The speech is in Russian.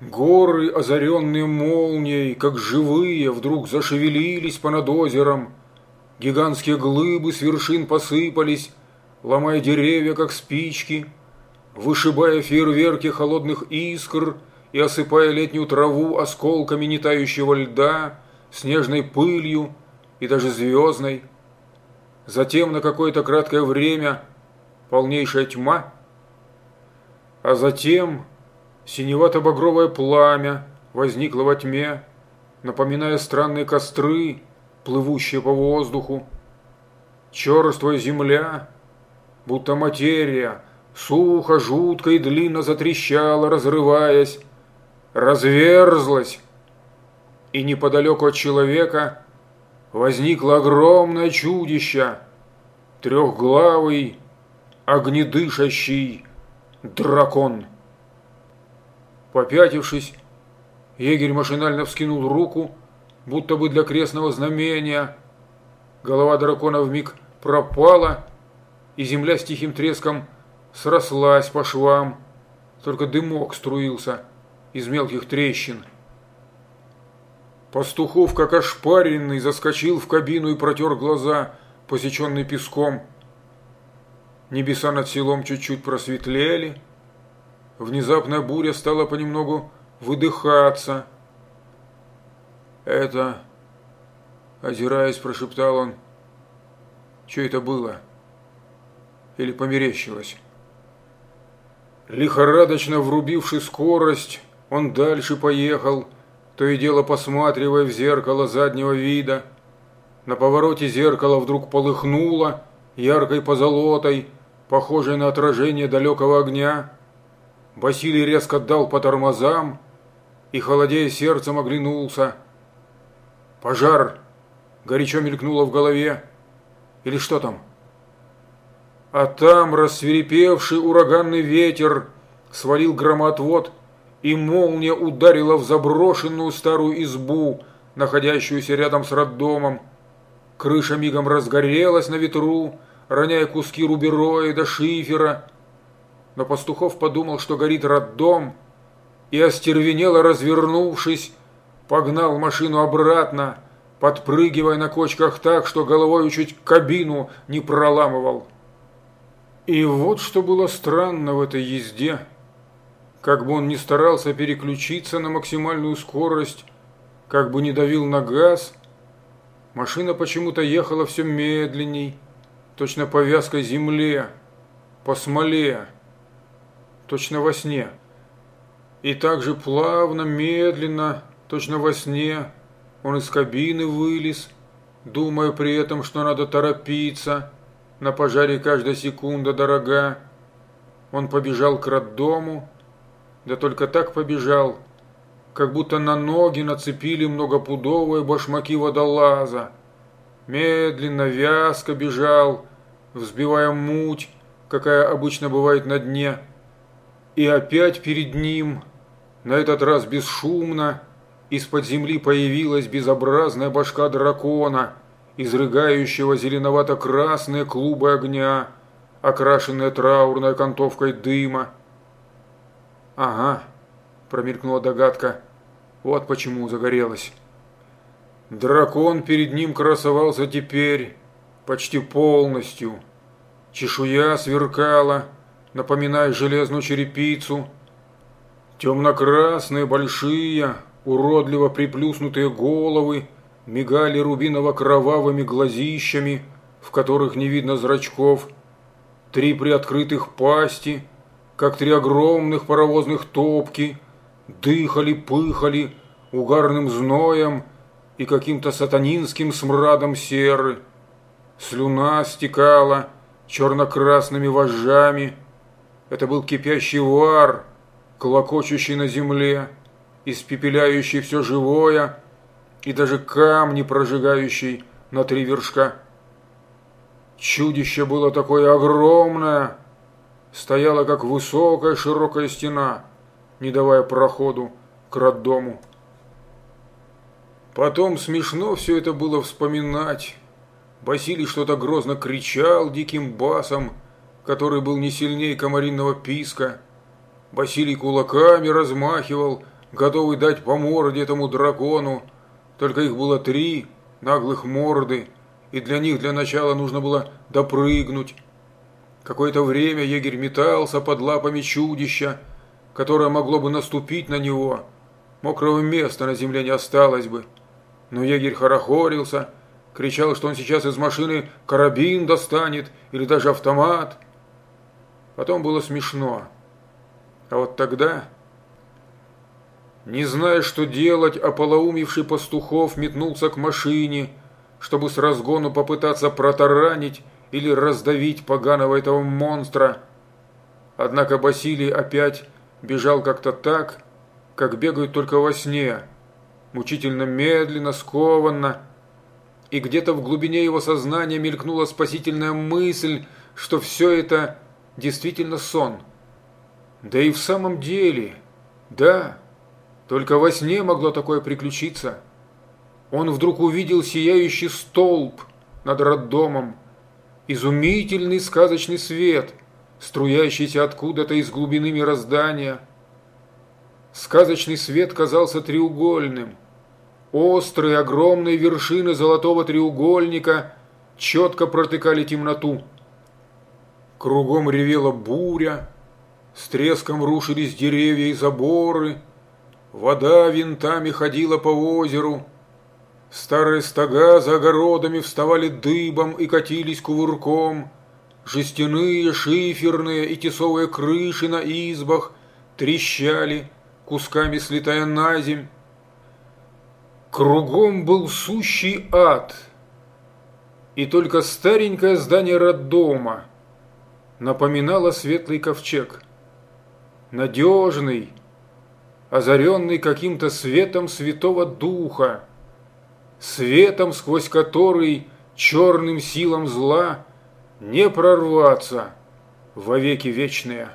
Горы, озаренные молнией, как живые, вдруг зашевелились понад озером. Гигантские глыбы с вершин посыпались, ломая деревья, как спички, вышибая фейерверки холодных искр и осыпая летнюю траву осколками нетающего льда, снежной пылью и даже звездной. Затем на какое-то краткое время полнейшая тьма, а затем синевато-багровое пламя возникло во тьме, напоминая странные костры, плывущие по воздуху. Черствая земля, будто материя, сухо, жутко и длинно затрещала, разрываясь, разверзлась, и неподалеку от человека возникло огромное чудище, трехглавый, огнедышащий дракон. Попятившись, егерь машинально вскинул руку, будто бы для крестного знамения. Голова дракона вмиг пропала, и земля с тихим треском срослась по швам, только дымок струился из мелких трещин. Пастухов, как ошпаренный, заскочил в кабину и протер глаза, посеченный песком. Небеса над селом чуть-чуть просветлели. Внезапная буря стала понемногу выдыхаться. «Это...» – озираясь, прошептал он. «Что это было?» Или померещилось? Лихорадочно врубивший скорость, он дальше поехал – то и дело посматривая в зеркало заднего вида. На повороте зеркало вдруг полыхнуло яркой позолотой, похожей на отражение далекого огня. Василий резко дал по тормозам и, холодея сердцем, оглянулся. «Пожар!» – горячо мелькнуло в голове. «Или что там?» А там рассверепевший ураганный ветер свалил громотвод и молния ударила в заброшенную старую избу, находящуюся рядом с роддомом. Крыша мигом разгорелась на ветру, роняя куски рубероида, шифера. Но Пастухов подумал, что горит роддом, и остервенело развернувшись, погнал машину обратно, подпрыгивая на кочках так, что головой чуть кабину не проламывал. И вот что было странно в этой езде – как бы он ни старался переключиться на максимальную скорость, как бы ни давил на газ, машина почему-то ехала все медленней, точно по вязкой земле, по смоле, точно во сне. И также плавно, медленно, точно во сне, он из кабины вылез, думая при этом, что надо торопиться, на пожаре каждая секунда дорога. Он побежал к роддому, да только так побежал, как будто на ноги нацепили многопудовые башмаки водолаза. Медленно, вязко бежал, взбивая муть, какая обычно бывает на дне. И опять перед ним, на этот раз бесшумно, из-под земли появилась безобразная башка дракона, изрыгающего зеленовато-красные клубы огня, окрашенные траурной окантовкой дыма. «Ага», – промелькнула догадка. «Вот почему загорелась». Дракон перед ним красовался теперь почти полностью. Чешуя сверкала, напоминая железную черепицу. Темно-красные, большие, уродливо приплюснутые головы мигали рубиново-кровавыми глазищами, в которых не видно зрачков. Три приоткрытых пасти – как три огромных паровозных топки, дыхали, пыхали угарным зноем и каким-то сатанинским смрадом серы. Слюна стекала черно-красными вожжами. Это был кипящий вар, клокочущий на земле, испепеляющий все живое и даже камни прожигающий на три вершка. Чудище было такое огромное, стояла как высокая широкая стена, не давая проходу к роддому. Потом смешно все это было вспоминать. Василий что-то грозно кричал диким басом, который был не сильнее комаринного писка. Василий кулаками размахивал, готовый дать по морде этому дракону, только их было три наглых морды, и для них для начала нужно было допрыгнуть. Какое-то время егерь метался под лапами чудища, которое могло бы наступить на него. Мокрого места на земле не осталось бы. Но егерь хорохорился, кричал, что он сейчас из машины карабин достанет или даже автомат. Потом было смешно. А вот тогда, не зная, что делать, ополоумевший пастухов метнулся к машине, чтобы с разгону попытаться протаранить или раздавить поганого этого монстра. Однако Басилий опять бежал как-то так, как бегают только во сне, мучительно медленно, скованно, и где-то в глубине его сознания мелькнула спасительная мысль, что все это действительно сон. Да и в самом деле, да, только во сне могло такое приключиться. Он вдруг увидел сияющий столб над роддомом, изумительный сказочный свет, струящийся откуда-то из глубины мироздания. Сказочный свет казался треугольным. Острые огромные вершины золотого треугольника четко протыкали темноту. Кругом ревела буря, с треском рушились деревья и заборы, вода винтами ходила по озеру, Старые стога за огородами вставали дыбом и катились кувырком. Жестяные, шиферные и тесовые крыши на избах трещали, кусками слетая на земь. Кругом был сущий ад. И только старенькое здание роддома напоминало светлый ковчег. Надежный, озаренный каким-то светом Святого Духа светом, сквозь который черным силам зла не прорваться во веки вечные.